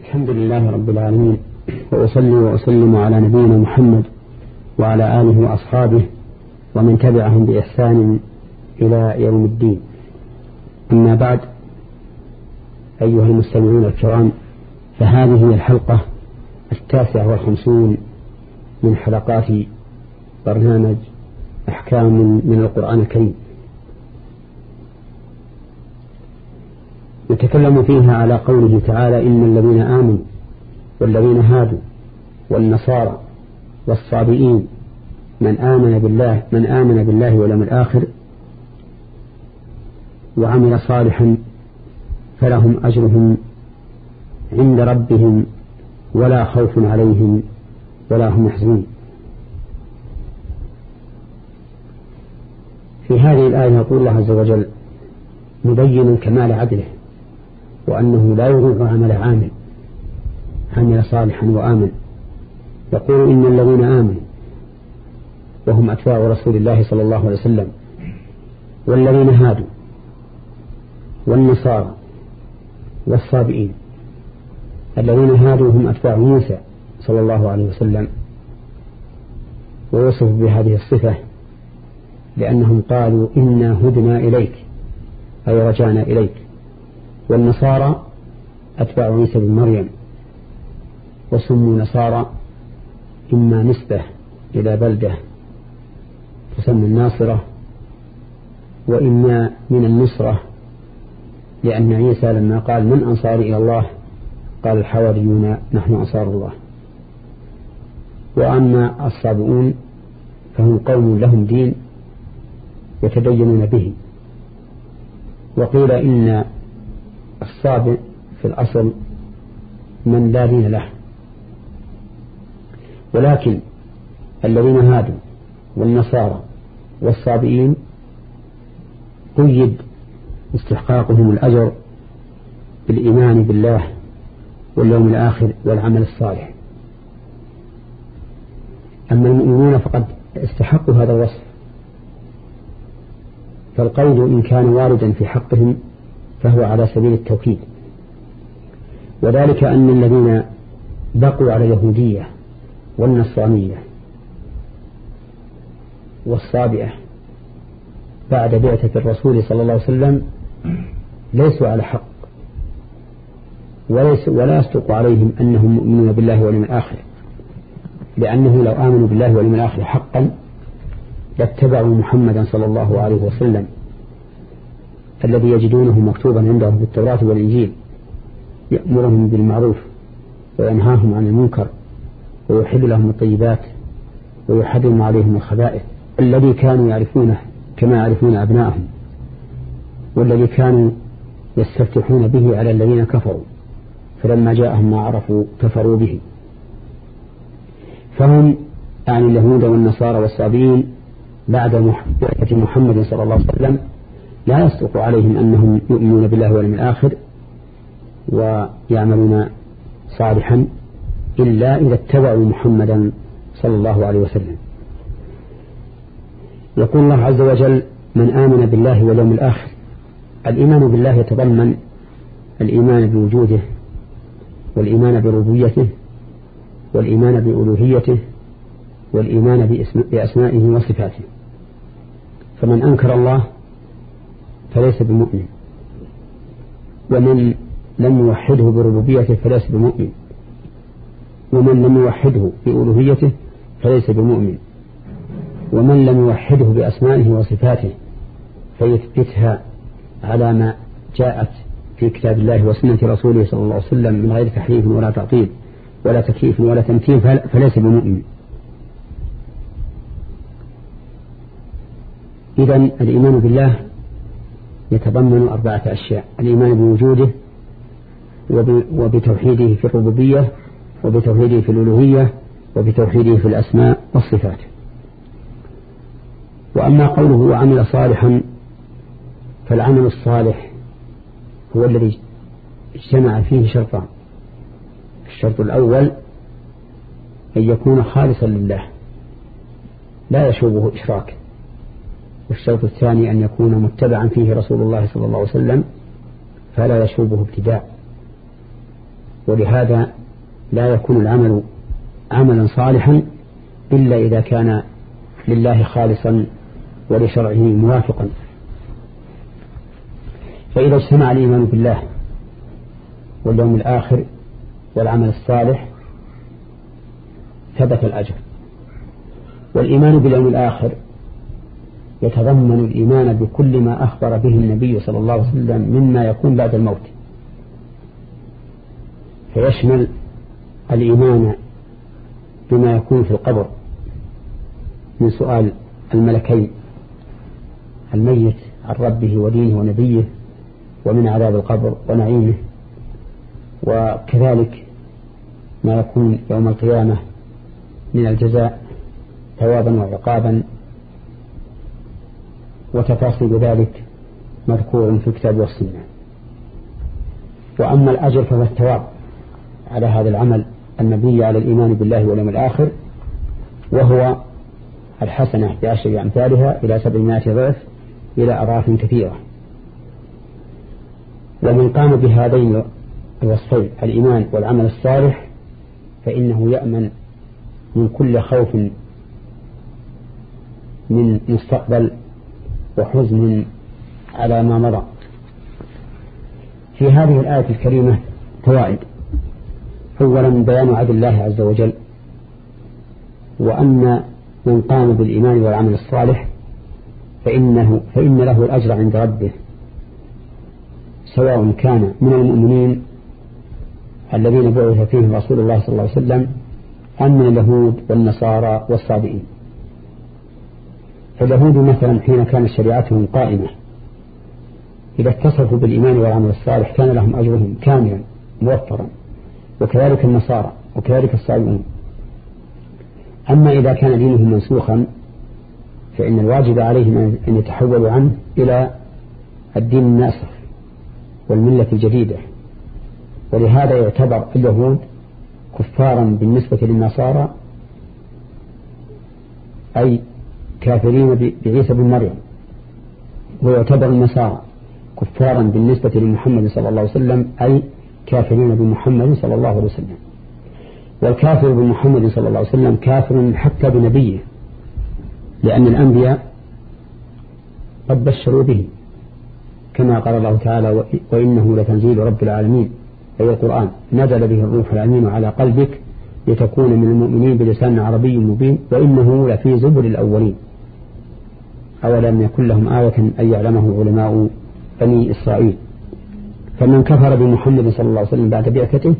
الحمد لله رب العالمين وأصلي وأسلم على نبينا محمد وعلى آله وأصحابه ومن تبعهم بإحسان إلى يوم الدين. أما بعد أيها المستمعون الكرام فهذه هي الحلقة التاسعة والخمسون من حلقات برنامج أحكام من القرآن الكريم. نتكلم فيها على قوله تعالى إن الذين آمنوا والذين هادوا والنصارى والصابئين من آمن بالله من آمن بالله واليوم الآخر وعمل صالحا فلهم أجرهم عند ربهم ولا خوف عليهم ولا هم يحزنون في هذه الآية يقول الله عز وجل مبين كمال عدله. وأنه لا يضيع عمل عامل عمل صالحا وآمن. يقول إن الذين آمنوا وهم أتباع رسول الله صلى الله عليه وسلم والذين هادوا والنصارى والصابئين الذين هادوا هم أتباع موسى صلى الله عليه وسلم. ووصف بهذه الصفة لأنهم قالوا إنا هدنا إليك أي رجعنا إليك. والنصارى أتباع عيسى بن مريم وسموا نصارى إما نسبة إلى بلدة تسمى الناصرة وإما من النصرة لأن عيسى لما قال من أنصاري إلى الله؟ قال الحواريون نحن أنصار الله. وأما الصابئون فهم قوم لهم دين يتدينون به. وقيل إن الصابئ في الأصل من لا دين له. ولكن الذين هادوا والنصارى والصابئين قيد استحقاقهم الأجر بالإيمان بالله واليوم الآخر والعمل الصالح. أما المؤمنون فقد استحقوا هذا الوصف. فالقول إن كان واردا في حقهم فهو على سبيل التوكيد. وذلك أن الذين بقوا على اليهودية والنصرانية والصابئة بعد بعثة الرسول صلى الله عليه وسلم ليسوا على حق. وليس ولا يصدق عليهم أنهم مؤمنون بالله واليوم الآخر. لأنه لو آمنوا بالله واليوم الآخر حقا لاتبعوا محمدا صلى الله عليه وسلم. الذي يجدونه مكتوبا عندهم في التوراة والإنجيل يأمرهم بالمعروف وينهاهم عن المنكر ويحل لهم الطيبات ويحرم عليهم الخبائث. الذي كانوا يعرفونه كما يعرفون أبنائهم والذي كانوا يستفتحون به على الذين كفروا فلما جاءهم ما عرفوا كفروا به. فهم يعني اليهود والنصارى والصابين بعد بعثة محمد صلى الله عليه وسلم لا يصدق عليهم أنهم يؤمنون بالله واليوم الآخر ويعملون صالحا إلا إذا اتبعوا محمدا صلى الله عليه وسلم. يقول الله عز وجل من آمن بالله واليوم الآخر الإيمان بالله يتضمن الإيمان بوجوده والإيمان بربوبيته والإيمان بألوهيته والإيمان بأسمائه وصفاته. فمن أنكر الله فليس بمؤمن. ومن لم يوحده بربوبيته فليس بمؤمن. ومن لم يوحده بألوهيته فليس بمؤمن. ومن لم يوحده بأسمائه وصفاته فيثبتها على ما جاءت في كتاب الله وسنة رسوله صلى الله عليه وسلم من غير تحريف ولا تعطيل ولا تكييف ولا تمثيل فليس بمؤمن. إذا الإيمان بالله يتضمن أربعة أشياء الإيمان بوجوده وبتوحيده في الربوبية وبتوحيده في الألوهية وبتوحيده في الأسماء والصفات. وأما قوله وعمل صالحا فالعمل الصالح هو الذي اجتمع فيه شرطان. الشرط الأول أن يكون خالصا لله لا يشوبه إشراك. والشرط الثاني أن يكون متبعا فيه رسول الله صلى الله عليه وسلم فلا يشوبه ابتداء. ولهذا لا يكون العمل عملا صالحا إلا إذا كان لله خالصا ولشرعه موافقا. فإذا اجتمع الإيمان بالله واليوم الآخر والعمل الصالح ثبت الأجر. والإيمان باليوم الآخر يتضمن الإيمان بكل ما أخبر به النبي صلى الله عليه وسلم مما يكون بعد الموت. فيشمل الإيمان بما يكون في القبر من سؤال الملكين الميت عن ربه ودينه ونبيه ومن عذاب القبر ونعيمه وكذلك ما يكون يوم القيامة من الجزاء ثوابا وعقابا وتفاصيل ذلك مذكور في الكتاب والسنة. وأما الأجر فهو الثواب على هذا العمل المبني على الإيمان بالله واليوم الآخر وهو الحسنة بعشر أمثالها إلى سبعمائة ضعف إلى أضعاف كثيرة. ومن قام بهذين الوصفين الإيمان والعمل الصالح فإنه يأمن من كل خوف من مستقبل وحزن على ما مضى. في هذه الآية الكريمة فوائد. أولا بيان عدل الله عز وجل وأن من قام بالإيمان والعمل الصالح فإنه فإن له الأجر عند ربه سواء كان من المؤمنين الذين بعث فيهم رسول الله صلى الله عليه وسلم أم من اليهود والنصارى والصابئين. فاليهود مثلا حين كانت شريعتهم قائمة إذا اتصفوا بالإيمان والعمل الصالح كان لهم أجرهم كاملا موفرا وكذلك النصارى وكذلك الصابئون. أما إذا كان دينهم منسوخا فإن الواجب عليهم أن يتحولوا عنه إلى الدين الناسخ والملة الجديدة. ولهذا يعتبر اليهود كفارا بالنسبة للنصارى أي كافرين بعيسى بن مريم. ويعتبر النصارى كفارا بالنسبة لمحمد صلى الله عليه وسلم أي كافرين بمحمد صلى الله عليه وسلم. والكافر بمحمد صلى الله عليه وسلم كافر حتى بنبيه لأن الأنبياء قد بشروا به كما قال الله تعالى وإنه لتنزيل رب العالمين أي القرآن نزل به الروح الأمين على قلبك لتكون من المؤمنين بلسان عربي مبين وإنه لفي زبر الأولين أولم يكن لهم آية أن يعلمه علماء بني إسرائيل. فمن كفر بمحمد صلى الله عليه وسلم بعد بعثته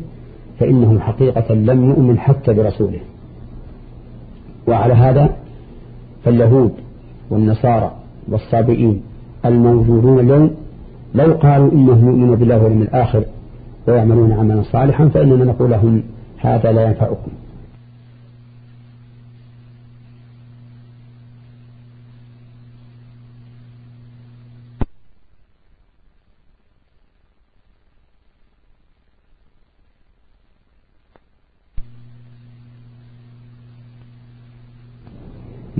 فإنه حقيقة لم يؤمن حتى برسوله. وعلى هذا فاليهود والنصارى والصابئين الموجودون اليوم لو قالوا إنهم يؤمنون بالله واليوم الآخر ويعملون عملا صالحا فإننا نقول لهم هذا لا ينفعكم.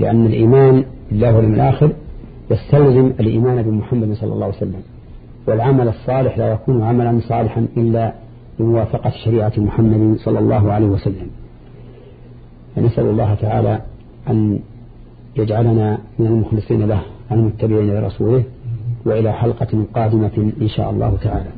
لأن الإيمان بالله واليوم الآخر يستلزم الإيمان بمحمد صلى الله عليه وسلم والعمل الصالح لا يكون عملا صالحا إلا بموافقة شريعة محمد صلى الله عليه وسلم. فنسأل الله تعالى أن يجعلنا من المخلصين له المتبعين لرسوله وإلى حلقة قادمة إن شاء الله تعالى.